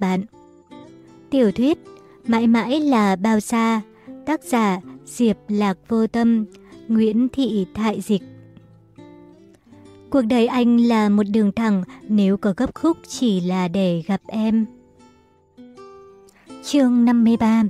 bạn. Tiểu thuyết Mãi mãi là bao xa, Tác giả Diệp Lạc Vô Tâm, Nguyễn Thị Thại Dịch Cuộc đời anh là một đường thẳng, nếu có gấp khúc chỉ là để gặp em. chương 53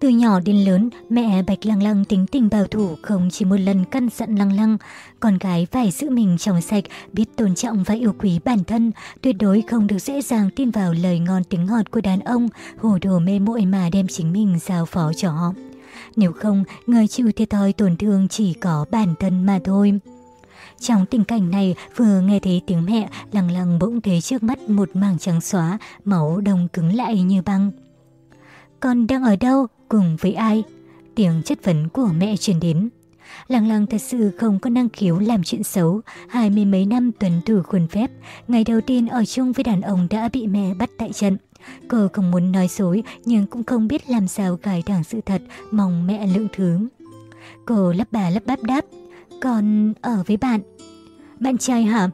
từ nhỏ đến lớn, mẹ Bạch Lăng Lăng tính tình bảo thủ không chỉ một lần căn dặn Lăng Lăng. Con gái phải giữ mình trong sạch, biết tôn trọng và yêu quý bản thân, tuyệt đối không được dễ dàng tin vào lời ngon tiếng ngọt của đàn ông, hồ đồ mê muội mà đem chính mình giao phó cho họ. Nếu không, người chịu thiệt thòi tổn thương chỉ có bản thân mà thôi. Trong tình cảnh này, vừa nghe thấy tiếng mẹ, lăng lăng bỗng thấy trước mắt một mảng trắng xóa, máu đông cứng lại như băng. Con đang ở đâu? Cùng với ai? Tiếng chất vấn của mẹ truyền đến. Lăng lăng thật sự không có năng khiếu làm chuyện xấu, hai mươi mấy năm tuần thủ khuôn phép, ngày đầu tiên ở chung với đàn ông đã bị mẹ bắt tại trận. Cô không muốn nói dối nhưng cũng không biết làm sao gài thẳng sự thật, mong mẹ lượng thứ. Cô lắp bà lắp bắp đáp, còn ở với bạn. Bạn trai hả?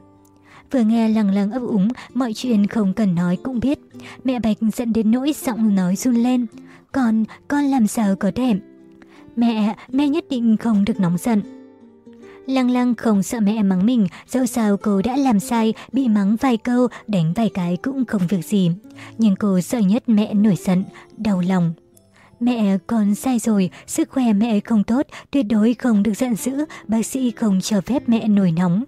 Vừa nghe lằng lằng ấp úng, mọi chuyện không cần nói cũng biết. Mẹ Bạch giận đến nỗi giọng nói run lên. Con, con làm sao có thể? Mẹ, mẹ nhất định không được nóng giận. Lăng lăng không sợ mẹ mắng mình, dẫu sao cô đã làm sai, bị mắng vài câu, đánh vài cái cũng không việc gì. Nhưng cô sợ nhất mẹ nổi giận, đau lòng. Mẹ, con sai rồi, sức khỏe mẹ không tốt, tuyệt đối không được giận dữ, bác sĩ không cho phép mẹ nổi nóng.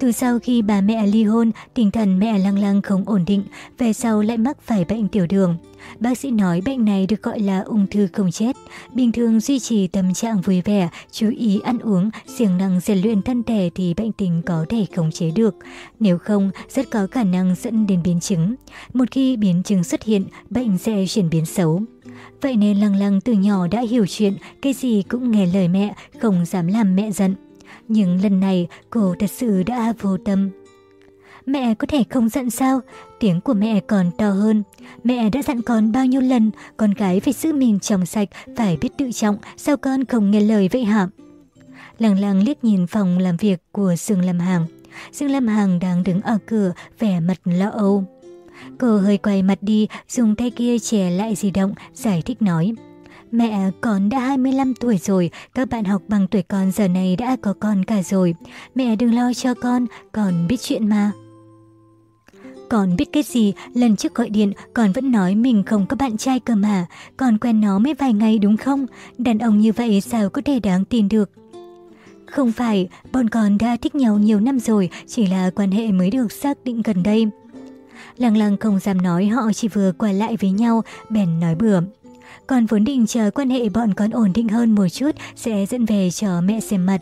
Từ sau khi bà mẹ ly hôn, tinh thần mẹ lăng lăng không ổn định, về sau lại mắc phải bệnh tiểu đường. Bác sĩ nói bệnh này được gọi là ung thư không chết. Bình thường duy trì tâm trạng vui vẻ, chú ý ăn uống, siêng năng rèn luyện thân thể thì bệnh tình có thể khống chế được. Nếu không, rất có khả năng dẫn đến biến chứng. Một khi biến chứng xuất hiện, bệnh sẽ chuyển biến xấu. Vậy nên lăng lăng từ nhỏ đã hiểu chuyện, cái gì cũng nghe lời mẹ, không dám làm mẹ giận. Nhưng lần này cô thật sự đã vô tâm. Mẹ có thể không giận sao? Tiếng của mẹ còn to hơn. Mẹ đã dặn con bao nhiêu lần, con gái phải giữ mình trong sạch, phải biết tự trọng, sao con không nghe lời vậy hả? Lăng lăng liếc nhìn phòng làm việc của Dương Lâm Hàng. Dương Lâm Hàng đang đứng ở cửa, vẻ mặt lo âu. Cô hơi quay mặt đi, dùng tay kia chè lại di động, giải thích nói. Mẹ, con đã 25 tuổi rồi, các bạn học bằng tuổi con giờ này đã có con cả rồi. Mẹ đừng lo cho con, con biết chuyện mà. Con biết cái gì, lần trước gọi điện con vẫn nói mình không có bạn trai cơ mà. Con quen nó mới vài ngày đúng không? Đàn ông như vậy sao có thể đáng tin được? Không phải, bọn con đã thích nhau nhiều năm rồi, chỉ là quan hệ mới được xác định gần đây. Lăng lăng không dám nói họ chỉ vừa qua lại với nhau, bèn nói bừa. Con vốn định chờ quan hệ bọn con ổn định hơn một chút sẽ dẫn về chờ mẹ xem mặt.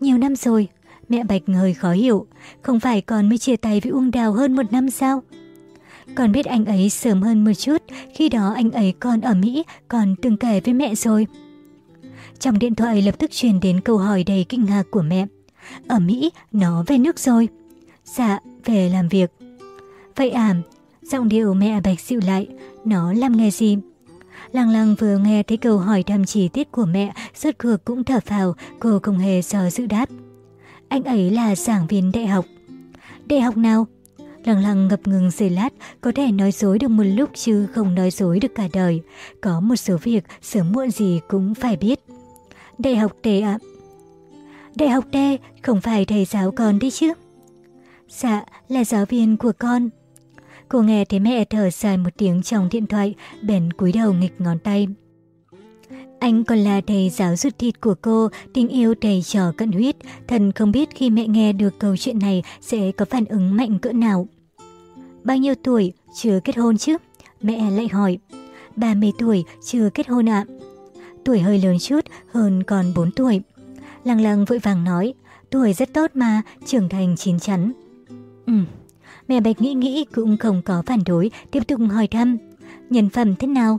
Nhiều năm rồi, mẹ Bạch hơi khó hiểu. Không phải con mới chia tay với Uông Đào hơn một năm sao? Con biết anh ấy sớm hơn một chút, khi đó anh ấy còn ở Mỹ, còn từng kể với mẹ rồi. Trong điện thoại lập tức truyền đến câu hỏi đầy kinh ngạc của mẹ. Ở Mỹ, nó về nước rồi. Dạ, về làm việc. Vậy à, giọng điệu mẹ Bạch dịu lại, nó làm nghề gì? Lăng lăng vừa nghe thấy câu hỏi thăm chi tiết của mẹ, rốt cuộc cũng thở phào, cô không hề sợ dự đáp. Anh ấy là giảng viên đại học. Đại học nào? Lăng lăng ngập ngừng giây lát, có thể nói dối được một lúc chứ không nói dối được cả đời. Có một số việc sớm muộn gì cũng phải biết. Đại học tề ạ. Đại học tề, không phải thầy giáo con đi chứ? Dạ, là giáo viên của con. Cô nghe thấy mẹ thở dài một tiếng trong điện thoại, bèn cúi đầu nghịch ngón tay. Anh còn là thầy giáo rút thịt của cô, tình yêu thầy trò cận huyết. Thần không biết khi mẹ nghe được câu chuyện này sẽ có phản ứng mạnh cỡ nào. Bao nhiêu tuổi, chưa kết hôn chứ? Mẹ lại hỏi. 30 tuổi, chưa kết hôn ạ. Tuổi hơi lớn chút, hơn còn 4 tuổi. Lăng lăng vội vàng nói, tuổi rất tốt mà, trưởng thành chín chắn. Ừ, Mẹ Bạch nghĩ nghĩ cũng không có phản đối, tiếp tục hỏi thăm. Nhân phẩm thế nào?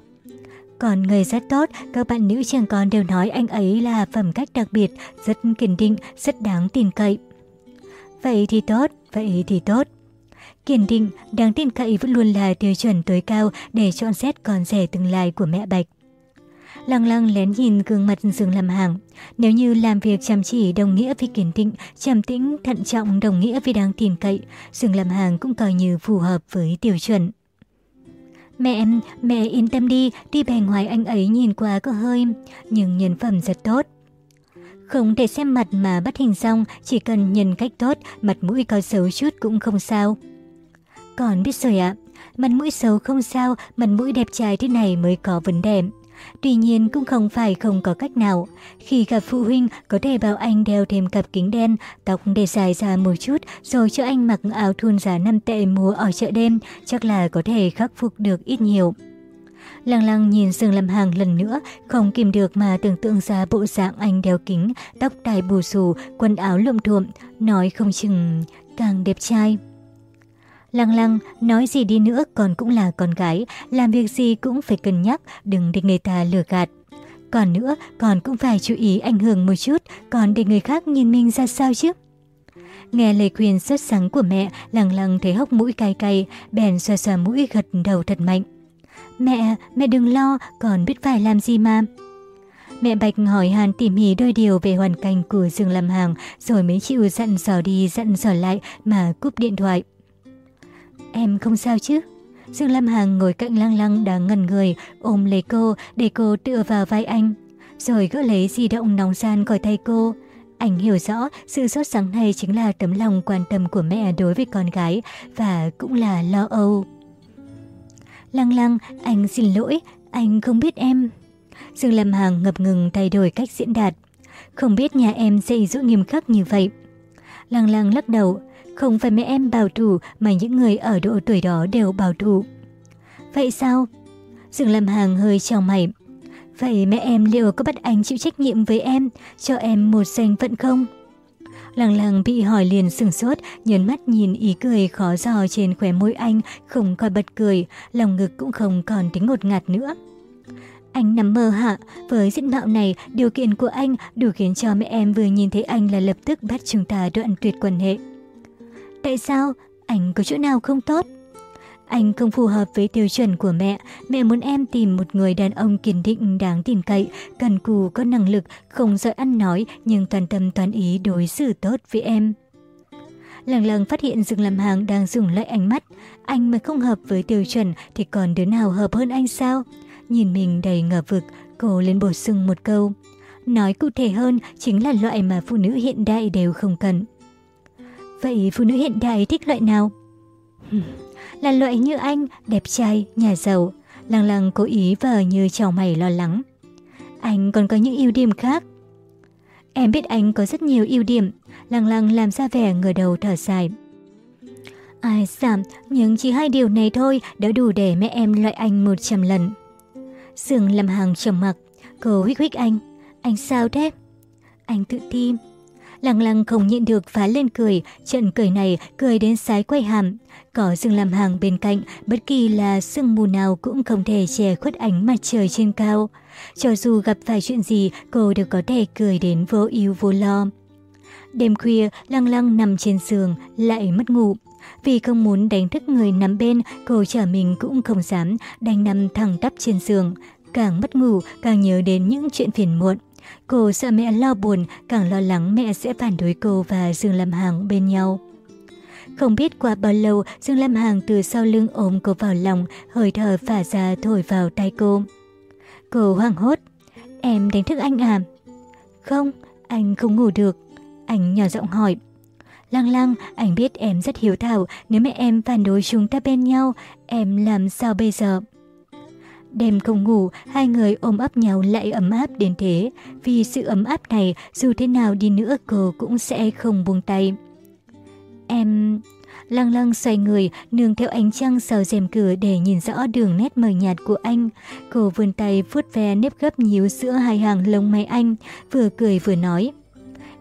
Còn người rất tốt, các bạn nữ trường con đều nói anh ấy là phẩm cách đặc biệt, rất kiên định, rất đáng tin cậy. Vậy thì tốt, vậy thì tốt. Kiên định, đáng tin cậy vẫn luôn là tiêu chuẩn tối cao để chọn xét con rể tương lai của mẹ Bạch. Lăng lăng lén nhìn gương mặt Dương Lâm Hàng. Nếu như làm việc chăm chỉ đồng nghĩa với kiên định, trầm tĩnh, thận trọng đồng nghĩa với đáng tin cậy, Dương Lâm Hàng cũng coi như phù hợp với tiêu chuẩn. Mẹ, em, mẹ yên tâm đi, đi bề ngoài anh ấy nhìn qua có hơi, nhưng nhân phẩm rất tốt. Không thể xem mặt mà bắt hình xong, chỉ cần nhân cách tốt, mặt mũi có xấu chút cũng không sao. Còn biết rồi ạ, mặt mũi xấu không sao, mặt mũi đẹp trai thế này mới có vấn đề. Tuy nhiên cũng không phải không có cách nào. Khi gặp phụ huynh, có thể bảo anh đeo thêm cặp kính đen, tóc để dài ra một chút, rồi cho anh mặc áo thun giá 5 tệ mua ở chợ đêm, chắc là có thể khắc phục được ít nhiều. Lăng lăng nhìn Dương Lâm Hàng lần nữa, không kìm được mà tưởng tượng ra bộ dạng anh đeo kính, tóc tai bù xù, quần áo lộm thuộm, nói không chừng càng đẹp trai. Lăng lăng, nói gì đi nữa còn cũng là con gái, làm việc gì cũng phải cân nhắc, đừng để người ta lừa gạt. Còn nữa, còn cũng phải chú ý ảnh hưởng một chút, còn để người khác nhìn mình ra sao chứ? Nghe lời khuyên xuất sáng của mẹ, lăng lăng thấy hốc mũi cay cay, bèn xoa xoa mũi gật đầu thật mạnh. Mẹ, mẹ đừng lo, còn biết phải làm gì mà. Mẹ Bạch hỏi Hàn tỉ mỉ đôi điều về hoàn cảnh của Dương Lâm Hàng rồi mới chịu dặn dò đi dặn dò lại mà cúp điện thoại. Em không sao chứ? Dương Lâm Hằng ngồi cạnh lăng lăng đang ngần người, ôm lấy cô để cô tựa vào vai anh. Rồi gỡ lấy di động nóng gian khỏi tay cô. Anh hiểu rõ sự sốt sắng này chính là tấm lòng quan tâm của mẹ đối với con gái và cũng là lo âu. Lăng lăng, anh xin lỗi, anh không biết em. Dương Lâm Hằng ngập ngừng thay đổi cách diễn đạt. Không biết nhà em dạy dỗ nghiêm khắc như vậy. Lăng lăng lắc đầu, không phải mẹ em bảo thủ mà những người ở độ tuổi đó đều bảo thủ. Vậy sao? Dương Lâm Hàng hơi trào mày. Vậy mẹ em liệu có bắt anh chịu trách nhiệm với em, cho em một danh phận không? Lăng lăng bị hỏi liền sừng sốt, nhấn mắt nhìn ý cười khó dò trên khóe môi anh, không coi bật cười, lòng ngực cũng không còn tính ngột ngạt nữa. Anh nằm mơ hạ, với diện mạo này, điều kiện của anh đủ khiến cho mẹ em vừa nhìn thấy anh là lập tức bắt chúng ta đoạn tuyệt quan hệ. Tại sao? Anh có chỗ nào không tốt? Anh không phù hợp với tiêu chuẩn của mẹ. Mẹ muốn em tìm một người đàn ông kiên định, đáng tin cậy, cần cù, có năng lực, không giỏi ăn nói nhưng toàn tâm toàn ý đối xử tốt với em. Lần lần phát hiện Dương Lâm Hàng đang dùng lại ánh mắt. Anh mà không hợp với tiêu chuẩn thì còn đứa nào hợp hơn anh sao? Nhìn mình đầy ngờ vực, cô lên bổ sung một câu. Nói cụ thể hơn chính là loại mà phụ nữ hiện đại đều không cần. Vậy phụ nữ hiện đại thích loại nào? là loại như anh, đẹp trai, nhà giàu. Lăng lăng cố ý vờ như chào mày lo lắng. Anh còn có những ưu điểm khác. Em biết anh có rất nhiều ưu điểm. Lăng lăng làm ra vẻ ngửa đầu thở dài. Ai giảm, nhưng chỉ hai điều này thôi đã đủ để mẹ em loại anh 100 lần. Sương làm hàng trầm mặc, cô huyết huyết anh. Anh sao thế? Anh tự tin, Lăng lăng không nhịn được phá lên cười, trận cười này cười đến sái quay hàm. Có Dương làm hàng bên cạnh, bất kỳ là sương mù nào cũng không thể che khuất ánh mặt trời trên cao. Cho dù gặp phải chuyện gì, cô đều có thể cười đến vô ưu vô lo. Đêm khuya, lăng lăng nằm trên giường, lại mất ngủ. Vì không muốn đánh thức người nằm bên, cô trở mình cũng không dám, đành nằm thẳng tắp trên giường. Càng mất ngủ, càng nhớ đến những chuyện phiền muộn. Cô sợ mẹ lo buồn, càng lo lắng mẹ sẽ phản đối cô và Dương Lâm Hàng bên nhau. Không biết qua bao lâu, Dương Lâm Hàng từ sau lưng ôm cô vào lòng, hơi thở phả ra thổi vào tay cô. Cô hoảng hốt. Em đánh thức anh à? Không, anh không ngủ được. Anh nhỏ giọng hỏi. Lăng lăng, anh biết em rất hiếu thảo, nếu mẹ em phản đối chúng ta bên nhau, em làm sao bây giờ? Đêm không ngủ, hai người ôm ấp nhau lại ấm áp đến thế. Vì sự ấm áp này, dù thế nào đi nữa cô cũng sẽ không buông tay. Em... Lăng lăng xoay người, nương theo ánh trăng sờ rèm cửa để nhìn rõ đường nét mờ nhạt của anh. Cô vươn tay vuốt ve nếp gấp nhíu giữa hai hàng lông mày anh, vừa cười vừa nói.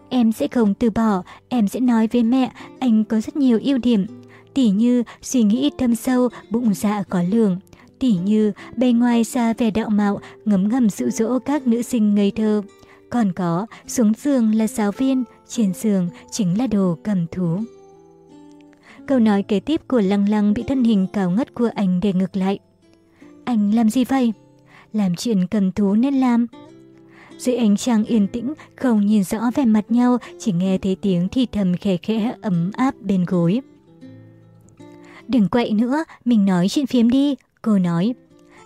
Em sẽ không từ bỏ, em sẽ nói với mẹ, anh có rất nhiều ưu điểm. Tỉ như suy nghĩ thâm sâu, bụng dạ có lường tỉ như bề ngoài xa vẻ đạo mạo, ngấm ngầm dụ dỗ các nữ sinh ngây thơ. Còn có, xuống giường là giáo viên, trên giường chính là đồ cầm thú. Câu nói kế tiếp của Lăng Lăng bị thân hình cao ngất của anh để ngược lại. Anh làm gì vậy? Làm chuyện cầm thú nên làm. Dưới ánh trăng yên tĩnh, không nhìn rõ vẻ mặt nhau, chỉ nghe thấy tiếng thì thầm khẽ khẽ ấm áp bên gối. Đừng quậy nữa, mình nói chuyện phiếm đi, Cô nói,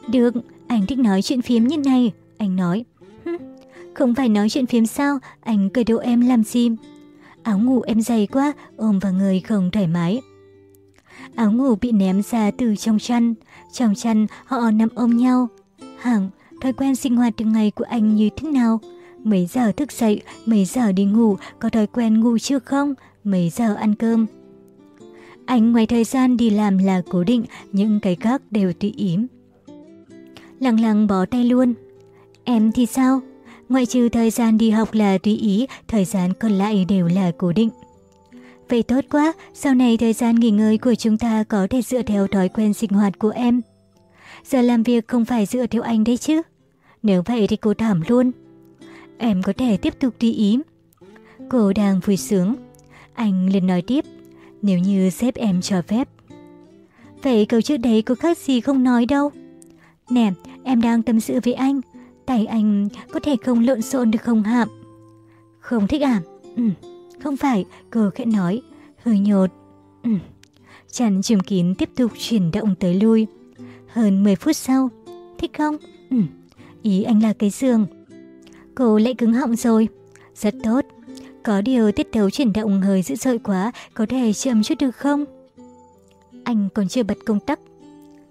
được, anh thích nói chuyện phiếm như này. Anh nói, không phải nói chuyện phiếm sao, anh cười đồ em làm gì? Áo ngủ em dày quá, ôm vào người không thoải mái. Áo ngủ bị ném ra từ trong chăn. Trong chăn họ nằm ôm nhau. Hằng, thói quen sinh hoạt từng ngày của anh như thế nào? Mấy giờ thức dậy, mấy giờ đi ngủ, có thói quen ngủ chưa không? Mấy giờ ăn cơm? Anh ngoài thời gian đi làm là cố định, những cái khác đều tùy ý. Lăng lăng bỏ tay luôn. Em thì sao? Ngoại trừ thời gian đi học là tùy ý, thời gian còn lại đều là cố định. Vậy tốt quá, sau này thời gian nghỉ ngơi của chúng ta có thể dựa theo thói quen sinh hoạt của em. Giờ làm việc không phải dựa theo anh đấy chứ. Nếu vậy thì cô thảm luôn. Em có thể tiếp tục tùy ý. Cô đang vui sướng. Anh liền nói tiếp, nếu như sếp em cho phép. Vậy câu trước đấy có khác gì không nói đâu. Nè, em đang tâm sự với anh. Tay anh có thể không lộn xộn được không hạm? Không thích à? Ừ, không phải, cô khẽ nói, hơi nhột. Ừ. Chăn chìm kín tiếp tục chuyển động tới lui. Hơn 10 phút sau, thích không? Ừ. Ý anh là cái giường. Cô lại cứng họng rồi. Rất tốt. Có điều tiết tấu chuyển động hơi dữ dội quá, có thể chậm chút được không? Anh còn chưa bật công tắc.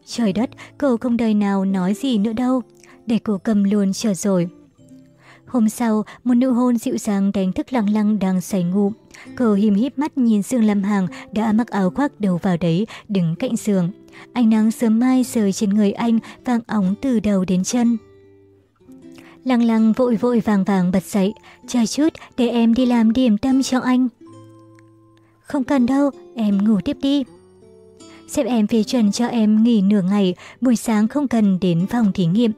Trời đất, cô không đời nào nói gì nữa đâu. Để cô cầm luôn chờ rồi. Hôm sau, một nụ hôn dịu dàng đánh thức lăng lăng đang say ngủ. Cô hìm híp mắt nhìn Dương Lâm Hàng đã mặc áo khoác đầu vào đấy, đứng cạnh giường. Ánh nắng sớm mai rơi trên người anh, vang óng từ đầu đến chân. Lăng lăng vội vội vàng vàng bật dậy, chờ chút để em đi làm điểm tâm cho anh. Không cần đâu, em ngủ tiếp đi. Xếp em phê chuẩn cho em nghỉ nửa ngày, buổi sáng không cần đến phòng thí nghiệm.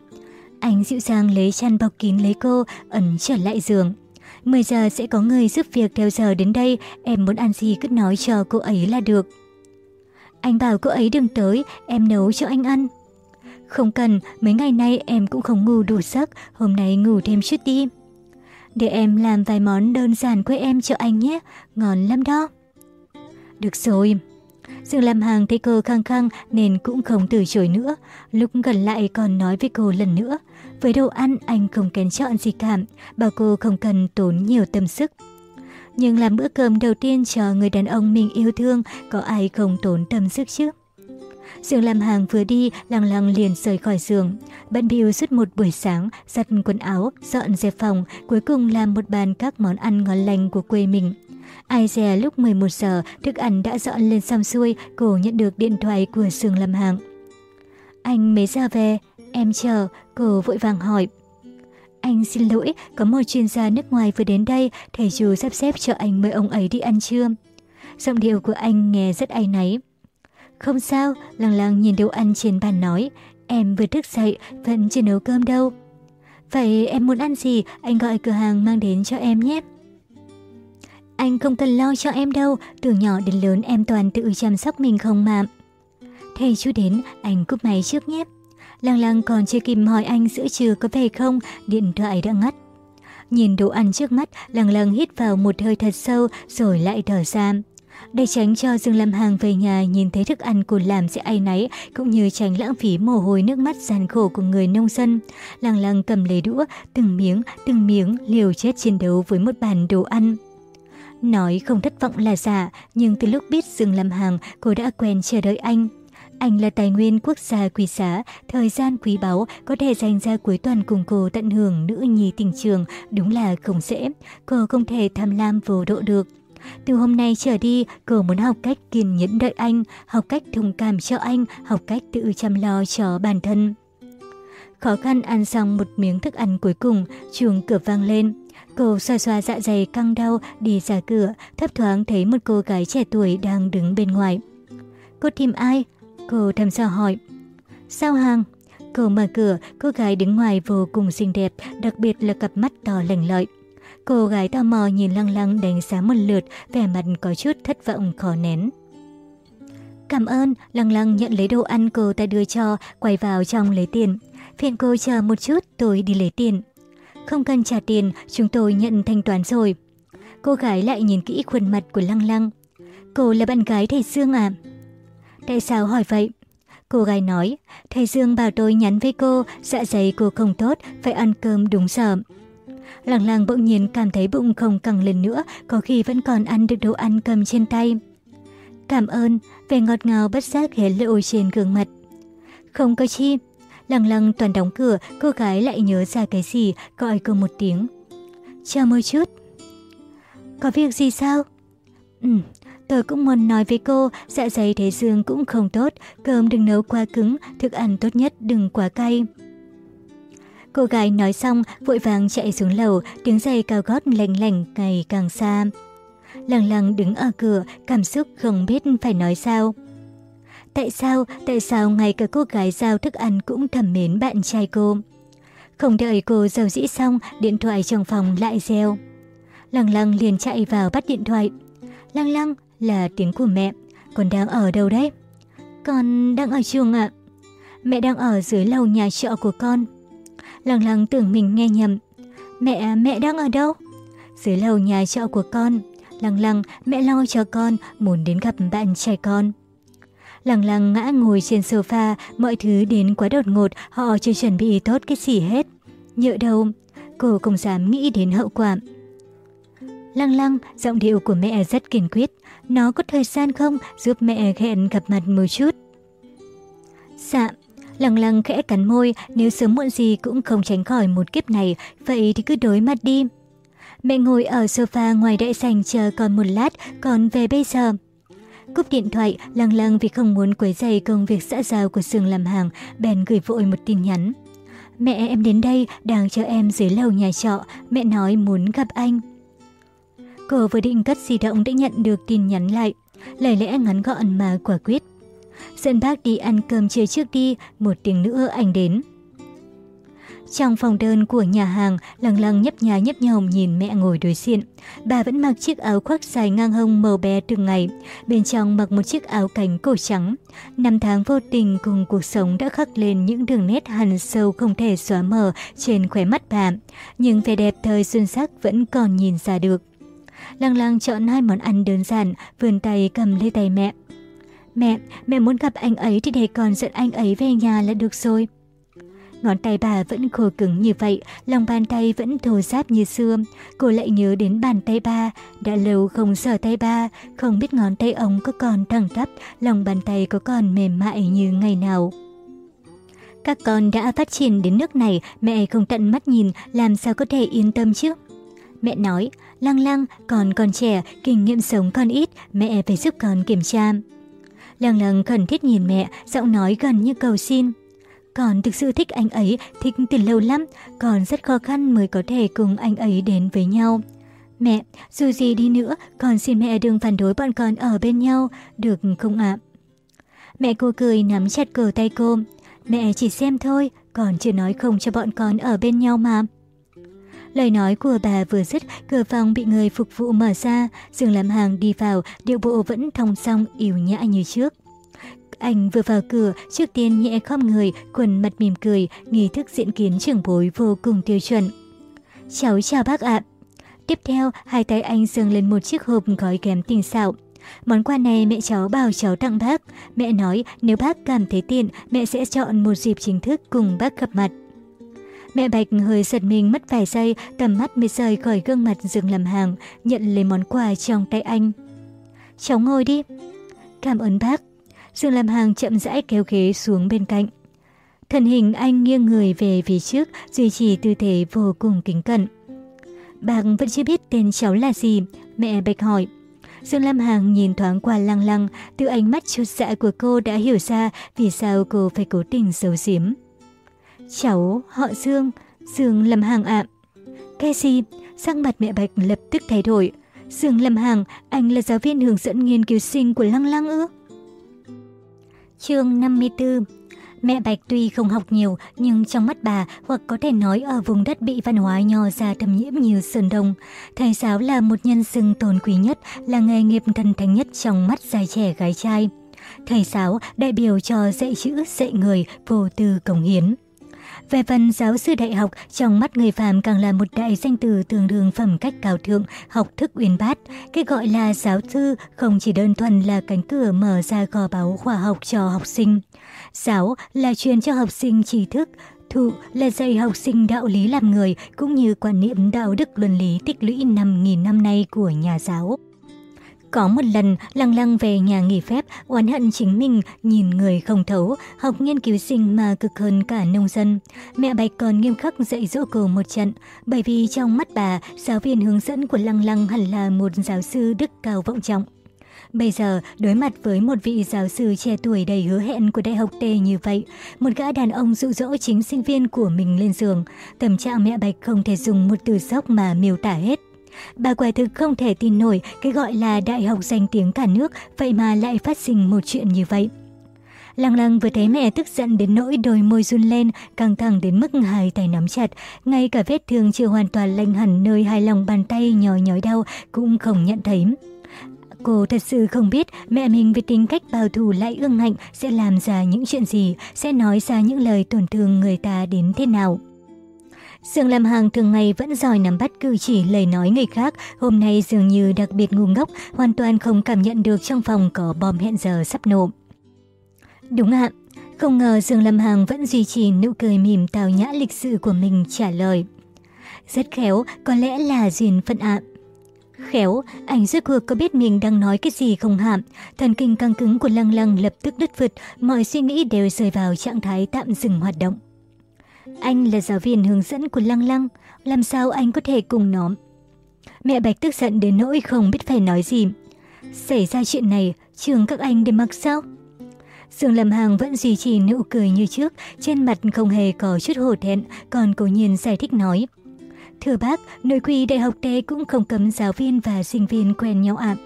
Anh dịu dàng lấy chăn bọc kín lấy cô, ẩn trở lại giường. 10 giờ sẽ có người giúp việc theo giờ đến đây, em muốn ăn gì cứ nói cho cô ấy là được. Anh bảo cô ấy đừng tới, em nấu cho anh ăn. Không cần, mấy ngày nay em cũng không ngủ đủ giấc, hôm nay ngủ thêm chút đi. Để em làm vài món đơn giản quê em cho anh nhé, ngon lắm đó. Được rồi. Dương làm hàng thấy cô khăng khăng nên cũng không từ chối nữa. Lúc gần lại còn nói với cô lần nữa. Với đồ ăn anh không kén chọn gì cả, bảo cô không cần tốn nhiều tâm sức. Nhưng làm bữa cơm đầu tiên cho người đàn ông mình yêu thương, có ai không tốn tâm sức chứ? Dương làm hàng vừa đi, lăng lăng liền rời khỏi giường. Bận bịu suốt một buổi sáng, giặt quần áo, dọn dẹp phòng, cuối cùng làm một bàn các món ăn ngon lành của quê mình. Ai dè lúc 11 giờ, thức ăn đã dọn lên xong xuôi, cô nhận được điện thoại của Dương Lam Hàng. Anh mới ra về? Em chờ, cô vội vàng hỏi. Anh xin lỗi, có một chuyên gia nước ngoài vừa đến đây, thầy chú sắp xếp cho anh mời ông ấy đi ăn trưa. Giọng điệu của anh nghe rất ai náy. Không sao, lăng lăng nhìn đồ ăn trên bàn nói, em vừa thức dậy, vẫn chưa nấu cơm đâu. Vậy em muốn ăn gì, anh gọi cửa hàng mang đến cho em nhé. Anh không cần lo cho em đâu, từ nhỏ đến lớn em toàn tự chăm sóc mình không mà. Thầy chú đến, anh cúp máy trước nhé. Lăng lăng còn chưa kịp hỏi anh giữa trưa có về không, điện thoại đã ngắt. Nhìn đồ ăn trước mắt, lăng lăng hít vào một hơi thật sâu rồi lại thở ra. Để tránh cho Dương Lâm Hàng về nhà nhìn thấy thức ăn cô làm sẽ ai náy, cũng như tránh lãng phí mồ hôi nước mắt gian khổ của người nông dân. Lăng lăng cầm lấy đũa, từng miếng, từng miếng liều chết chiến đấu với một bàn đồ ăn. Nói không thất vọng là giả, nhưng từ lúc biết Dương Lâm Hàng, cô đã quen chờ đợi anh. Anh là tài nguyên quốc gia quý giá, thời gian quý báu có thể dành ra cuối tuần cùng cô tận hưởng nữ nhi tình trường, đúng là không dễ. Cô không thể tham lam vô độ được. Từ hôm nay trở đi, cô muốn học cách kiên nhẫn đợi anh, học cách thông cảm cho anh, học cách tự chăm lo cho bản thân. Khó khăn ăn xong một miếng thức ăn cuối cùng, chuồng cửa vang lên. Cô xoa xoa dạ dày căng đau đi ra cửa, thấp thoáng thấy một cô gái trẻ tuổi đang đứng bên ngoài. Cô tìm ai? Cô thầm dò hỏi. Sao hàng? Cô mở cửa, cô gái đứng ngoài vô cùng xinh đẹp, đặc biệt là cặp mắt to lành lợi. Cô gái tò mò nhìn lăng lăng đánh giá một lượt, vẻ mặt có chút thất vọng khó nén. Cảm ơn, lăng lăng nhận lấy đồ ăn cô ta đưa cho, quay vào trong lấy tiền. Phiền cô chờ một chút, tôi đi lấy tiền. Không cần trả tiền, chúng tôi nhận thanh toán rồi. Cô gái lại nhìn kỹ khuôn mặt của lăng lăng. Cô là bạn gái thầy Dương à? Tại sao hỏi vậy? Cô gái nói, thầy Dương bảo tôi nhắn với cô, dạ dày cô không tốt, phải ăn cơm đúng giờ. Lăng lăng bỗng nhiên cảm thấy bụng không căng lên nữa, có khi vẫn còn ăn được đồ ăn cầm trên tay. Cảm ơn, vẻ ngọt ngào bất giác hé lộ trên gương mặt. Không có chi. Lăng lăng toàn đóng cửa, cô gái lại nhớ ra cái gì, gọi cô một tiếng. Chờ một chút. Có việc gì sao? Ừ, tôi cũng muốn nói với cô, dạ dày thế dương cũng không tốt, cơm đừng nấu quá cứng, thức ăn tốt nhất đừng quá cay. Cô gái nói xong, vội vàng chạy xuống lầu, tiếng giày cao gót lành lành ngày càng xa. Lăng lăng đứng ở cửa, cảm xúc không biết phải nói sao. Tại sao, tại sao ngay cả cô gái giao thức ăn cũng thầm mến bạn trai cô? Không đợi cô giàu dĩ xong, điện thoại trong phòng lại reo. Lăng lăng liền chạy vào bắt điện thoại. Lăng lăng là tiếng của mẹ. Con đang ở đâu đấy? Con đang ở trường ạ. Mẹ đang ở dưới lầu nhà trọ của con lằng lằng tưởng mình nghe nhầm. Mẹ, mẹ đang ở đâu? Dưới lầu nhà trọ của con. lằng lằng mẹ lo cho con, muốn đến gặp bạn trai con. lằng lằng ngã ngồi trên sofa, mọi thứ đến quá đột ngột, họ chưa chuẩn bị tốt cái gì hết. Nhựa đâu, cô không dám nghĩ đến hậu quả. Lăng lăng, giọng điệu của mẹ rất kiên quyết. Nó có thời gian không giúp mẹ hẹn gặp mặt một chút? Dạ, Lằng lằng khẽ cắn môi, nếu sớm muộn gì cũng không tránh khỏi một kiếp này, vậy thì cứ đối mặt đi. Mẹ ngồi ở sofa ngoài đại sảnh chờ con một lát, còn về bây giờ. Cúp điện thoại, lăng lăng vì không muốn quấy rầy công việc xã giao của Sương làm hàng, bèn gửi vội một tin nhắn. Mẹ em đến đây, đang chờ em dưới lầu nhà trọ, mẹ nói muốn gặp anh. Cô vừa định cất di động đã nhận được tin nhắn lại, lời lẽ ngắn gọn mà quả quyết. Dẫn bác đi ăn cơm trưa trước đi, một tiếng nữa anh đến. Trong phòng đơn của nhà hàng, lăng lăng nhấp nhá nhấp nhồng nhìn mẹ ngồi đối diện. Bà vẫn mặc chiếc áo khoác dài ngang hông màu bé từng ngày, bên trong mặc một chiếc áo cánh cổ trắng. Năm tháng vô tình cùng cuộc sống đã khắc lên những đường nét hằn sâu không thể xóa mờ trên khóe mắt bà, nhưng vẻ đẹp thời xuân sắc vẫn còn nhìn ra được. Lăng lăng chọn hai món ăn đơn giản, vươn tay cầm lấy tay mẹ. Mẹ, mẹ muốn gặp anh ấy thì để con dẫn anh ấy về nhà là được rồi. Ngón tay bà vẫn khô cứng như vậy, lòng bàn tay vẫn thô ráp như xưa. Cô lại nhớ đến bàn tay ba, đã lâu không sờ tay ba, không biết ngón tay ông có còn thẳng tắp, lòng bàn tay có còn mềm mại như ngày nào. Các con đã phát triển đến nước này, mẹ không tận mắt nhìn, làm sao có thể yên tâm chứ? Mẹ nói, lăng lăng, con còn trẻ, kinh nghiệm sống còn ít, mẹ phải giúp con kiểm tra. Lăng lăng khẩn thiết nhìn mẹ, giọng nói gần như cầu xin. Con thực sự thích anh ấy, thích từ lâu lắm, còn rất khó khăn mới có thể cùng anh ấy đến với nhau. Mẹ, dù gì đi nữa, con xin mẹ đừng phản đối bọn con ở bên nhau, được không ạ? Mẹ cô cười nắm chặt cờ tay cô. Mẹ chỉ xem thôi, còn chưa nói không cho bọn con ở bên nhau mà. Lời nói của bà vừa dứt, cửa phòng bị người phục vụ mở ra, Dương làm hàng đi vào, điệu bộ vẫn thong song yếu nhã như trước. Anh vừa vào cửa, trước tiên nhẹ khom người, quần mặt mỉm cười, nghi thức diễn kiến trưởng bối vô cùng tiêu chuẩn. Cháu chào bác ạ. Tiếp theo, hai tay anh dâng lên một chiếc hộp gói kém tinh xạo. Món quà này mẹ cháu bảo cháu tặng bác. Mẹ nói nếu bác cảm thấy tiện, mẹ sẽ chọn một dịp chính thức cùng bác gặp mặt. Mẹ Bạch hơi giật mình mất vài giây, tầm mắt mới rời khỏi gương mặt dừng làm hàng, nhận lấy món quà trong tay anh. Cháu ngồi đi. Cảm ơn bác. Dương làm hàng chậm rãi kéo ghế xuống bên cạnh. Thần hình anh nghiêng người về phía trước, duy trì tư thế vô cùng kính cẩn. Bác vẫn chưa biết tên cháu là gì, mẹ Bạch hỏi. Dương Lam Hằng nhìn thoáng qua lăng lăng, từ ánh mắt chút dạ của cô đã hiểu ra vì sao cô phải cố tình giấu giếm. Cháu, họ Dương, Dương Lâm hàng ạ. Cái gì? Sắc mặt mẹ Bạch lập tức thay đổi. Dương Lâm hàng anh là giáo viên hướng dẫn nghiên cứu sinh của Lăng Lăng ư? Chương 54 Mẹ Bạch tuy không học nhiều, nhưng trong mắt bà, hoặc có thể nói ở vùng đất bị văn hóa nho ra thâm nhiễm như Sơn Đông, thầy giáo là một nhân xưng tôn quý nhất, là nghề nghiệp thần thánh nhất trong mắt giai trẻ gái trai. Thầy giáo đại biểu cho dạy chữ, dạy người, vô tư cống hiến. Về phần giáo sư đại học, trong mắt người phàm càng là một đại danh từ tương đương phẩm cách cao thượng, học thức uyên bác. Cái gọi là giáo sư không chỉ đơn thuần là cánh cửa mở ra kho báu khoa học cho học sinh. Giáo là truyền cho học sinh tri thức, thụ là dạy học sinh đạo lý làm người cũng như quan niệm đạo đức luân lý tích lũy 5.000 năm nay của nhà giáo. Có một lần, Lăng Lăng về nhà nghỉ phép, oán hận chính mình, nhìn người không thấu, học nghiên cứu sinh mà cực hơn cả nông dân. Mẹ Bạch còn nghiêm khắc dạy dỗ cô một trận, bởi vì trong mắt bà, giáo viên hướng dẫn của Lăng Lăng hẳn là một giáo sư đức cao vọng trọng. Bây giờ, đối mặt với một vị giáo sư trẻ tuổi đầy hứa hẹn của Đại học T như vậy, một gã đàn ông dụ dỗ chính sinh viên của mình lên giường, tâm trạng mẹ Bạch không thể dùng một từ sốc mà miêu tả hết. Bà quả thực không thể tin nổi cái gọi là đại học danh tiếng cả nước, vậy mà lại phát sinh một chuyện như vậy. Lăng lăng vừa thấy mẹ tức giận đến nỗi đôi môi run lên, căng thẳng đến mức hai tay nắm chặt. Ngay cả vết thương chưa hoàn toàn lành hẳn nơi hai lòng bàn tay nhói nhói đau cũng không nhận thấy. Cô thật sự không biết mẹ mình với tính cách bảo thủ lại ương ngạnh sẽ làm ra những chuyện gì, sẽ nói ra những lời tổn thương người ta đến thế nào. Dương Lam Hằng thường ngày vẫn giỏi nắm bắt cử chỉ lời nói người khác, hôm nay dường như đặc biệt ngu ngốc, hoàn toàn không cảm nhận được trong phòng có bom hẹn giờ sắp nổ. Đúng ạ, không ngờ Dương Lâm Hằng vẫn duy trì nụ cười mỉm tào nhã lịch sự của mình trả lời. Rất khéo, có lẽ là duyên phận ạ. Khéo, anh rốt cuộc có biết mình đang nói cái gì không hạm. Thần kinh căng cứng của Lăng Lăng lập tức đứt vượt, mọi suy nghĩ đều rơi vào trạng thái tạm dừng hoạt động. Anh là giáo viên hướng dẫn của Lăng Lăng, làm sao anh có thể cùng nó? Mẹ Bạch tức giận đến nỗi không biết phải nói gì. Xảy ra chuyện này, trường các anh để mặc sao? Dương Lâm Hàng vẫn duy trì nụ cười như trước, trên mặt không hề có chút hổ thẹn, còn cố nhiên giải thích nói. Thưa bác, nội quy đại học tế cũng không cấm giáo viên và sinh viên quen nhau ạ.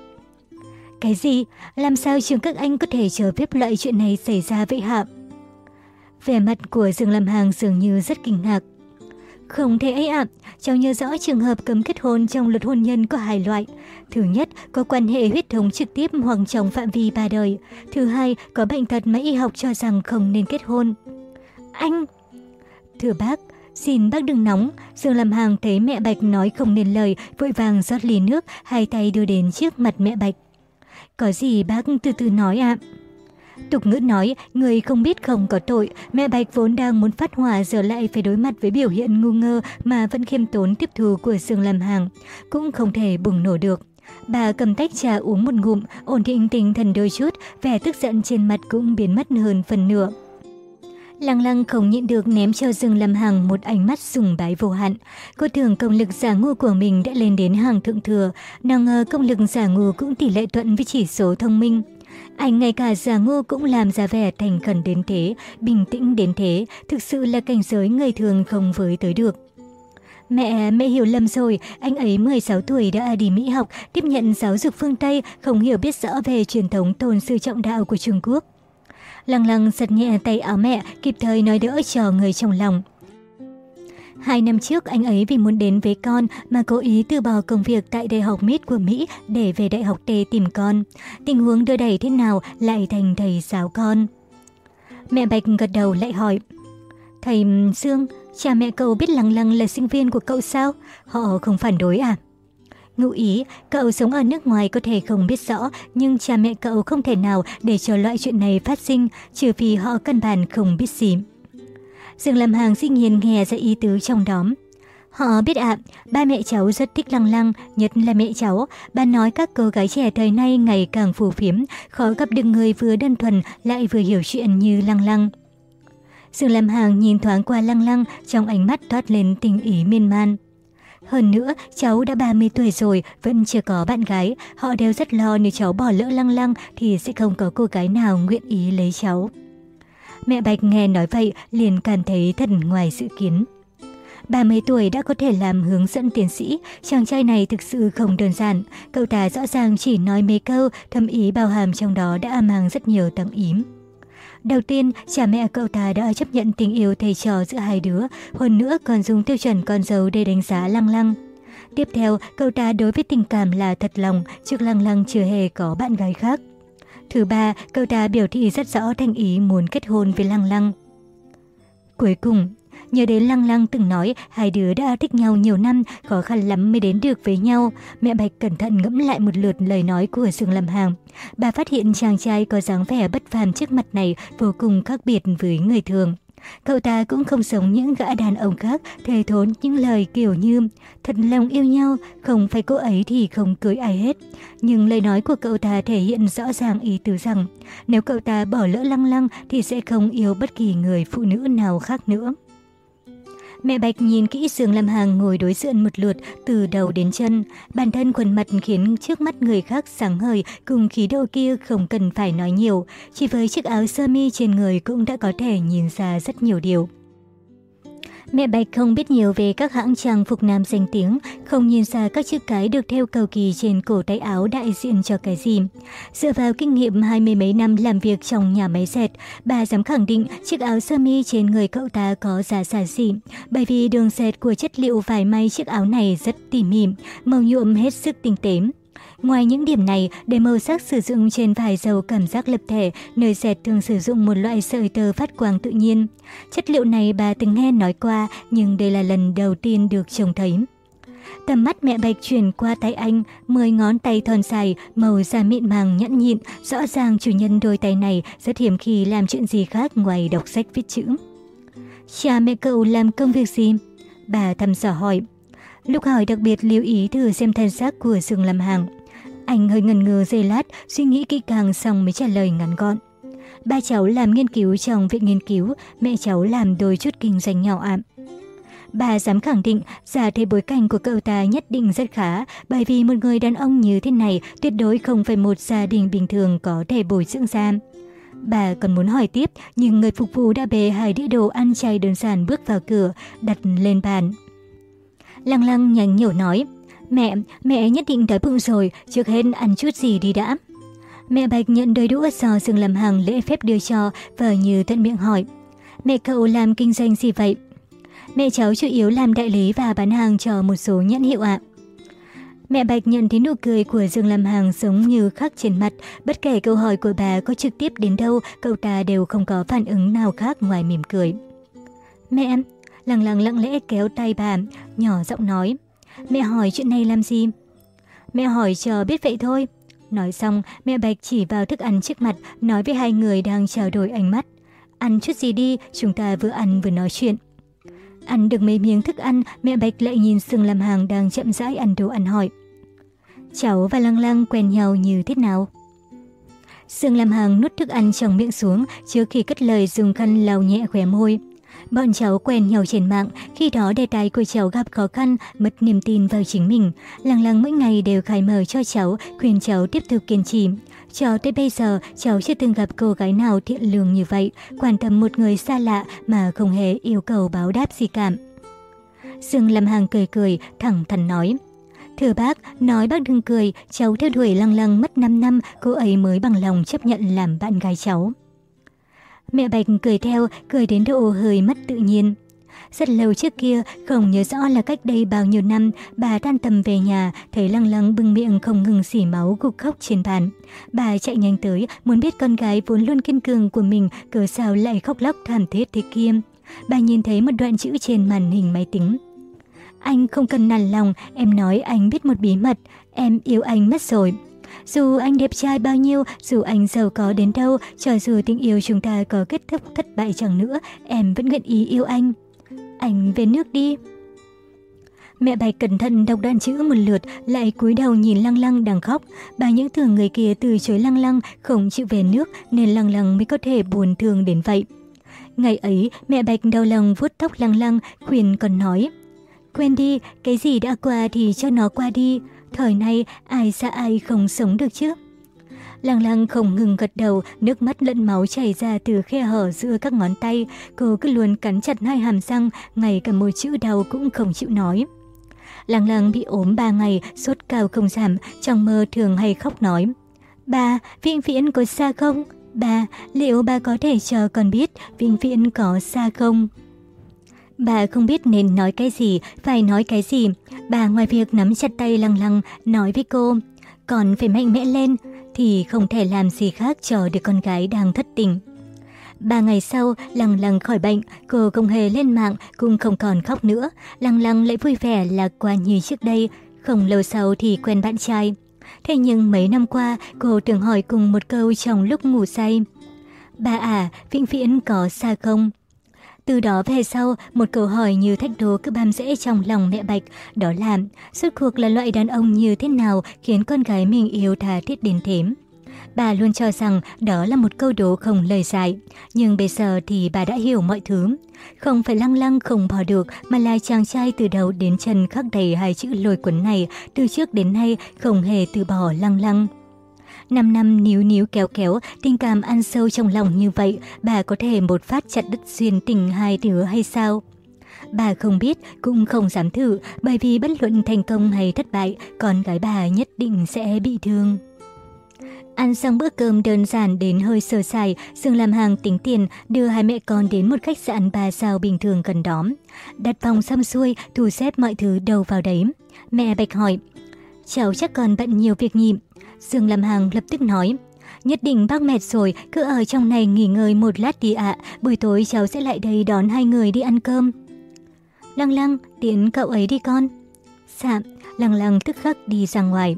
Cái gì? Làm sao trường các anh có thể chờ phép loại chuyện này xảy ra vậy hả? Vẻ mặt của Dương Lâm Hàng dường như rất kinh ngạc. Không thể ấy ạ, cháu nhớ rõ trường hợp cấm kết hôn trong luật hôn nhân có hai loại. Thứ nhất, có quan hệ huyết thống trực tiếp hoặc trong phạm vi ba đời. Thứ hai, có bệnh tật mà y học cho rằng không nên kết hôn. Anh... Thưa bác, xin bác đừng nóng. Dương Lâm Hàng thấy mẹ Bạch nói không nên lời, vội vàng rót ly nước, hai tay đưa đến trước mặt mẹ Bạch. Có gì bác từ từ nói ạ. Tục ngữ nói, người không biết không có tội, mẹ Bạch vốn đang muốn phát hỏa giờ lại phải đối mặt với biểu hiện ngu ngơ mà vẫn khiêm tốn tiếp thù của Dương làm hàng. Cũng không thể bùng nổ được. Bà cầm tách trà uống một ngụm, ổn định tinh thần đôi chút, vẻ tức giận trên mặt cũng biến mất hơn phần nửa. Lăng lăng không nhịn được ném cho Dương Lâm Hằng một ánh mắt sùng bái vô hạn. Cô tưởng công lực giả ngu của mình đã lên đến hàng thượng thừa, nào ngờ công lực giả ngu cũng tỷ lệ thuận với chỉ số thông minh. Anh ngay cả già ngô cũng làm ra vẻ thành khẩn đến thế, bình tĩnh đến thế, thực sự là cảnh giới người thường không với tới được. Mẹ, mẹ hiểu lầm rồi, anh ấy 16 tuổi đã đi Mỹ học, tiếp nhận giáo dục phương Tây, không hiểu biết rõ về truyền thống tôn sư trọng đạo của Trung Quốc. Lăng lăng giật nhẹ tay áo mẹ, kịp thời nói đỡ cho người trong lòng. Hai năm trước anh ấy vì muốn đến với con mà cố ý từ bỏ công việc tại Đại học MIT của Mỹ để về Đại học T tìm con. Tình huống đưa đẩy thế nào lại thành thầy giáo con. Mẹ Bạch gật đầu lại hỏi. Thầy Dương, cha mẹ cậu biết Lăng Lăng là sinh viên của cậu sao? Họ không phản đối à? Ngụ ý, cậu sống ở nước ngoài có thể không biết rõ, nhưng cha mẹ cậu không thể nào để cho loại chuyện này phát sinh, trừ vì họ căn bản không biết gì. Dương Lâm Hàng dĩ nhiên nghe ra ý tứ trong đó. Họ biết ạ, ba mẹ cháu rất thích lăng lăng, nhất là mẹ cháu. Bà nói các cô gái trẻ thời nay ngày càng phù phiếm, khó gặp được người vừa đơn thuần lại vừa hiểu chuyện như lăng lăng. Dương Lâm Hàng nhìn thoáng qua lăng lăng, trong ánh mắt thoát lên tình ý miên man. Hơn nữa, cháu đã 30 tuổi rồi, vẫn chưa có bạn gái. Họ đều rất lo nếu cháu bỏ lỡ lăng lăng thì sẽ không có cô gái nào nguyện ý lấy cháu. Mẹ Bạch nghe nói vậy liền cảm thấy thật ngoài dự kiến. 30 tuổi đã có thể làm hướng dẫn tiến sĩ, chàng trai này thực sự không đơn giản. Cậu ta rõ ràng chỉ nói mấy câu, thâm ý bao hàm trong đó đã mang rất nhiều tầng ím. Đầu tiên, cha mẹ cậu ta đã chấp nhận tình yêu thầy trò giữa hai đứa, hơn nữa còn dùng tiêu chuẩn con dâu để đánh giá lăng lăng. Tiếp theo, cậu ta đối với tình cảm là thật lòng, trước lăng lăng chưa hề có bạn gái khác. Thứ ba, cậu ta biểu thị rất rõ thành ý muốn kết hôn với Lăng Lăng. Cuối cùng, Nhớ đến Lăng Lăng từng nói hai đứa đã thích nhau nhiều năm, khó khăn lắm mới đến được với nhau. Mẹ Bạch cẩn thận ngẫm lại một lượt lời nói của Dương Lâm Hàng. Bà phát hiện chàng trai có dáng vẻ bất phàm trước mặt này vô cùng khác biệt với người thường. Cậu ta cũng không giống những gã đàn ông khác thề thốn những lời kiểu như thật lòng yêu nhau, không phải cô ấy thì không cưới ai hết. Nhưng lời nói của cậu ta thể hiện rõ ràng ý tứ rằng nếu cậu ta bỏ lỡ lăng lăng thì sẽ không yêu bất kỳ người phụ nữ nào khác nữa. Mẹ Bạch nhìn kỹ Dương Lam Hàng ngồi đối diện một lượt, từ đầu đến chân. Bản thân khuôn mặt khiến trước mắt người khác sáng ngời, cùng khí độ kia không cần phải nói nhiều. Chỉ với chiếc áo sơ mi trên người cũng đã có thể nhìn ra rất nhiều điều. Mẹ Bạch không biết nhiều về các hãng trang phục nam danh tiếng, không nhìn ra các chữ cái được theo cầu kỳ trên cổ tay áo đại diện cho cái gì. Dựa vào kinh nghiệm hai mươi mấy năm làm việc trong nhà máy dệt, bà dám khẳng định chiếc áo sơ mi trên người cậu ta có giá xa xỉ, bởi vì đường dệt của chất liệu vải may chiếc áo này rất tỉ mỉ, màu nhuộm hết sức tinh tế. Ngoài những điểm này, để màu sắc sử dụng trên vải dầu cảm giác lập thể, nơi dệt thường sử dụng một loại sợi tơ phát quang tự nhiên. Chất liệu này bà từng nghe nói qua, nhưng đây là lần đầu tiên được trông thấy. Tầm mắt mẹ Bạch chuyển qua tay anh, mười ngón tay thon dài, màu da mịn màng nhẫn nhịn, rõ ràng chủ nhân đôi tay này rất hiếm khi làm chuyện gì khác ngoài đọc sách viết chữ. Cha mẹ cậu làm công việc gì? Bà thăm dò hỏi. Lúc hỏi đặc biệt lưu ý thử xem thân xác của Dương Lâm Hàng. Anh hơi ngần ngừ giây lát, suy nghĩ kỹ càng xong mới trả lời ngắn gọn. Ba cháu làm nghiên cứu trong viện nghiên cứu, mẹ cháu làm đôi chút kinh doanh nhỏ ạm Bà dám khẳng định giả thế bối cảnh của cậu ta nhất định rất khá, bởi vì một người đàn ông như thế này tuyệt đối không phải một gia đình bình thường có thể bồi dưỡng ra. Bà còn muốn hỏi tiếp, nhưng người phục vụ đã bề hai đĩa đồ ăn chay đơn giản bước vào cửa, đặt lên bàn. Lăng lăng nhanh nhổ nói, Mẹ, mẹ nhất định đói bụng rồi, trước hết ăn chút gì đi đã. Mẹ Bạch nhận đôi đũa do Dương làm hàng lễ phép đưa cho và như tận miệng hỏi. Mẹ cậu làm kinh doanh gì vậy? Mẹ cháu chủ yếu làm đại lý và bán hàng cho một số nhãn hiệu ạ. Mẹ Bạch nhận thấy nụ cười của Dương Lam Hàng giống như khắc trên mặt, bất kể câu hỏi của bà có trực tiếp đến đâu, cậu ta đều không có phản ứng nào khác ngoài mỉm cười. Mẹ, em, lặng lặng lặng lẽ kéo tay bà, nhỏ giọng nói. Mẹ hỏi chuyện này làm gì? Mẹ hỏi chờ biết vậy thôi. Nói xong, mẹ Bạch chỉ vào thức ăn trước mặt, nói với hai người đang trao đổi ánh mắt. Ăn chút gì đi, chúng ta vừa ăn vừa nói chuyện. Ăn được mấy miếng thức ăn, mẹ Bạch lại nhìn Sương làm hàng đang chậm rãi ăn đồ ăn hỏi. Cháu và Lăng Lăng quen nhau như thế nào? Sương làm hàng nuốt thức ăn trong miệng xuống trước khi cất lời dùng khăn lau nhẹ khóe môi. Bọn cháu quen nhau trên mạng, khi đó đề tài của cháu gặp khó khăn, mất niềm tin vào chính mình. Lăng lăng mỗi ngày đều khai mở cho cháu, khuyên cháu tiếp tục kiên trì. Cho tới bây giờ, cháu chưa từng gặp cô gái nào thiện lương như vậy, quan tâm một người xa lạ mà không hề yêu cầu báo đáp gì cả. Dương Lâm Hàng cười cười, thẳng thắn nói. Thưa bác, nói bác đừng cười, cháu theo đuổi lăng lăng mất 5 năm, cô ấy mới bằng lòng chấp nhận làm bạn gái cháu. Mẹ Bạch cười theo, cười đến độ hơi mất tự nhiên. Rất lâu trước kia, không nhớ rõ là cách đây bao nhiêu năm, bà tan tầm về nhà, thấy lăng lăng bưng miệng không ngừng xỉ máu gục khóc trên bàn. Bà chạy nhanh tới, muốn biết con gái vốn luôn kiên cường của mình, cớ sao lại khóc lóc thảm thiết thế kia. Bà nhìn thấy một đoạn chữ trên màn hình máy tính. Anh không cần nản lòng, em nói anh biết một bí mật, em yêu anh mất rồi. Dù anh đẹp trai bao nhiêu, dù anh giàu có đến đâu, cho dù tình yêu chúng ta có kết thúc thất bại chẳng nữa, em vẫn nguyện ý yêu anh. Anh về nước đi. Mẹ Bạch cẩn thận đọc đoạn chữ một lượt, lại cúi đầu nhìn Lăng Lăng đang khóc. Bà những tưởng người kia từ chối Lăng Lăng, không chịu về nước nên Lăng Lăng mới có thể buồn thương đến vậy. Ngày ấy, mẹ Bạch đau lòng vuốt tóc Lăng Lăng, khuyên còn nói. Quên đi, cái gì đã qua thì cho nó qua đi. Thời nay ai xa ai không sống được chứ? Lăng lăng không ngừng gật đầu, nước mắt lẫn máu chảy ra từ khe hở giữa các ngón tay. Cô cứ luôn cắn chặt hai hàm răng, ngay cả một chữ đau cũng không chịu nói. Lăng lăng bị ốm ba ngày, sốt cao không giảm, trong mơ thường hay khóc nói. Ba, vĩnh viễn có xa không? Ba, liệu ba có thể chờ con biết vĩnh viễn có xa không? Bà không biết nên nói cái gì, phải nói cái gì. Bà ngoài việc nắm chặt tay lăng lăng, nói với cô, còn phải mạnh mẽ lên, thì không thể làm gì khác cho được con gái đang thất tình. Ba ngày sau, Lăng Lăng khỏi bệnh, cô không hề lên mạng, cũng không còn khóc nữa. Lăng Lăng lại vui vẻ lạc quan như trước đây, không lâu sau thì quen bạn trai. Thế nhưng mấy năm qua, cô thường hỏi cùng một câu trong lúc ngủ say. bà à, vĩnh viễn có xa không? Từ đó về sau, một câu hỏi như thách đố cứ bám rễ trong lòng mẹ Bạch, đó là suốt cuộc là loại đàn ông như thế nào khiến con gái mình yêu tha thiết đến thế. Bà luôn cho rằng đó là một câu đố không lời giải, nhưng bây giờ thì bà đã hiểu mọi thứ. Không phải lăng lăng không bỏ được, mà là chàng trai từ đầu đến chân khắc đầy hai chữ lôi cuốn này, từ trước đến nay không hề từ bỏ lăng lăng. Năm năm níu níu kéo kéo, tình cảm ăn sâu trong lòng như vậy, bà có thể một phát chặt đứt duyên tình hai đứa hay sao? Bà không biết, cũng không dám thử, bởi vì bất luận thành công hay thất bại, con gái bà nhất định sẽ bị thương. Ăn xong bữa cơm đơn giản đến hơi sơ sài, Dương làm hàng tính tiền, đưa hai mẹ con đến một khách sạn ba sao bình thường gần đó. Đặt phòng xăm xuôi, thu xếp mọi thứ đầu vào đấy. Mẹ Bạch hỏi, cháu chắc còn bận nhiều việc nhịp. Dương làm hàng lập tức nói, nhất định bác mệt rồi, cứ ở trong này nghỉ ngơi một lát đi ạ, buổi tối cháu sẽ lại đây đón hai người đi ăn cơm. Lăng lăng, tiễn cậu ấy đi con. Dạ, lăng lăng tức khắc đi ra ngoài.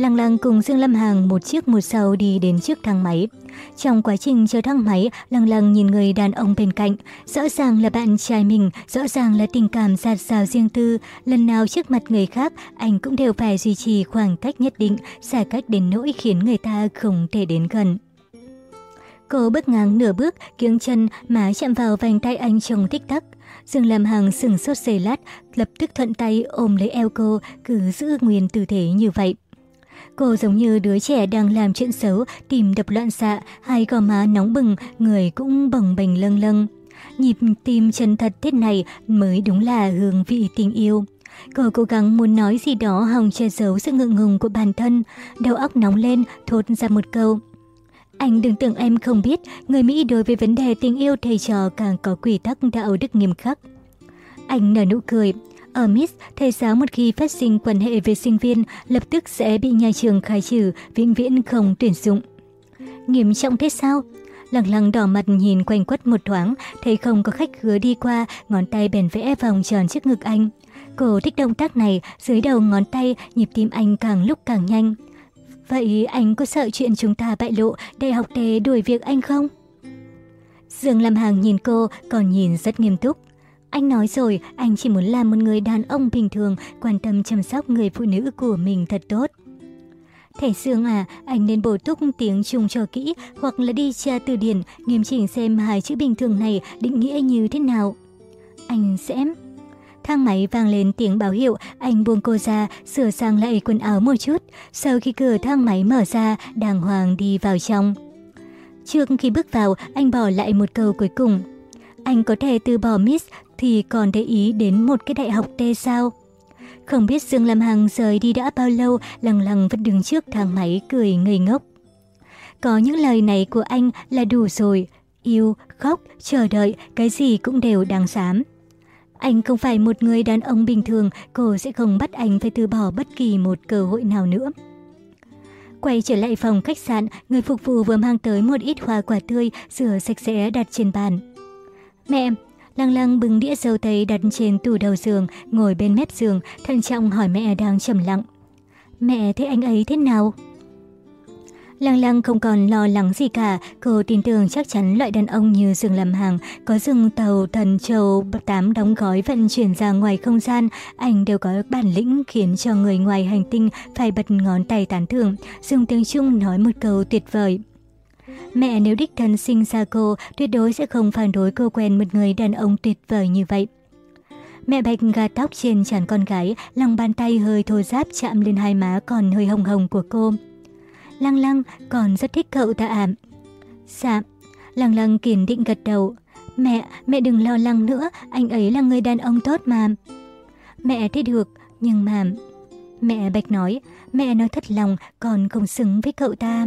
Lăng lăng cùng Dương Lâm hàng một chiếc một sau đi đến trước thang máy. Trong quá trình chờ thang máy, lăng lăng nhìn người đàn ông bên cạnh. Rõ ràng là bạn trai mình, rõ ràng là tình cảm giạt rào riêng tư. Lần nào trước mặt người khác, anh cũng đều phải duy trì khoảng cách nhất định, xa cách đến nỗi khiến người ta không thể đến gần. Cô bước ngang nửa bước, kiếng chân, má chạm vào vành tay anh trong tích tắc. Dương Lam Hằng sừng sốt giây lát, lập tức thuận tay ôm lấy eo cô, cứ giữ nguyên tư thế như vậy. Cô giống như đứa trẻ đang làm chuyện xấu, tìm đập loạn xạ, hai gò má nóng bừng, người cũng bồng bềnh lâng lâng. Nhịp tim chân thật thế này mới đúng là hương vị tình yêu. Cô cố gắng muốn nói gì đó hòng che giấu sự ngượng ngùng của bản thân, đầu óc nóng lên, thốt ra một câu. Anh đừng tưởng em không biết, người Mỹ đối với vấn đề tình yêu thầy trò càng có quy tắc đạo đức nghiêm khắc. Anh nở nụ cười, ở MIS, thầy giáo một khi phát sinh quan hệ với sinh viên lập tức sẽ bị nhà trường khai trừ, vĩnh viễn không tuyển dụng. Nghiêm trọng thế sao? Lăng lăng đỏ mặt nhìn quanh quất một thoáng, thấy không có khách hứa đi qua, ngón tay bèn vẽ vòng tròn trước ngực anh. Cô thích động tác này, dưới đầu ngón tay, nhịp tim anh càng lúc càng nhanh. Vậy anh có sợ chuyện chúng ta bại lộ, đại học tế đuổi việc anh không? Dương Lâm hàng nhìn cô, còn nhìn rất nghiêm túc. Anh nói rồi, anh chỉ muốn làm một người đàn ông bình thường, quan tâm chăm sóc người phụ nữ của mình thật tốt. Thẻ xương à, anh nên bổ túc tiếng Trung cho kỹ hoặc là đi tra từ điển, nghiêm chỉnh xem hai chữ bình thường này định nghĩa như thế nào. Anh sẽ... Thang máy vang lên tiếng báo hiệu, anh buông cô ra, sửa sang lại quần áo một chút. Sau khi cửa thang máy mở ra, đàng hoàng đi vào trong. Trước khi bước vào, anh bỏ lại một câu cuối cùng. Anh có thể từ bỏ Miss thì còn để ý đến một cái đại học tê sao? Không biết Dương Lam Hằng rời đi đã bao lâu, lằng lằng vẫn đứng trước thang máy cười ngây ngốc. Có những lời này của anh là đủ rồi. Yêu, khóc, chờ đợi, cái gì cũng đều đáng dám. Anh không phải một người đàn ông bình thường, cô sẽ không bắt anh phải từ bỏ bất kỳ một cơ hội nào nữa. Quay trở lại phòng khách sạn, người phục vụ vừa mang tới một ít hoa quả tươi, rửa sạch sẽ đặt trên bàn. Mẹ, Lăng lăng bưng đĩa dâu tây đặt trên tủ đầu giường, ngồi bên mép giường, thận trọng hỏi mẹ đang trầm lặng. Mẹ thấy anh ấy thế nào? Lăng lăng không còn lo lắng gì cả, cô tin tưởng chắc chắn loại đàn ông như Dương làm hàng, có rừng tàu, thần châu, tám đóng gói vận chuyển ra ngoài không gian, anh đều có bản lĩnh khiến cho người ngoài hành tinh phải bật ngón tay tán thưởng, dùng tiếng Trung nói một câu tuyệt vời. Mẹ nếu đích thân sinh ra cô, tuyệt đối sẽ không phản đối cô quen một người đàn ông tuyệt vời như vậy. Mẹ Bạch gạt tóc trên trán con gái, lòng bàn tay hơi thô ráp chạm lên hai má còn hơi hồng hồng của cô. Lăng lăng, còn rất thích cậu ta ảm. Dạ, lăng lăng kiên định gật đầu. Mẹ, mẹ đừng lo lắng nữa, anh ấy là người đàn ông tốt mà. Mẹ thấy được, nhưng mà... Mẹ Bạch nói, mẹ nói thật lòng, còn không xứng với cậu ta.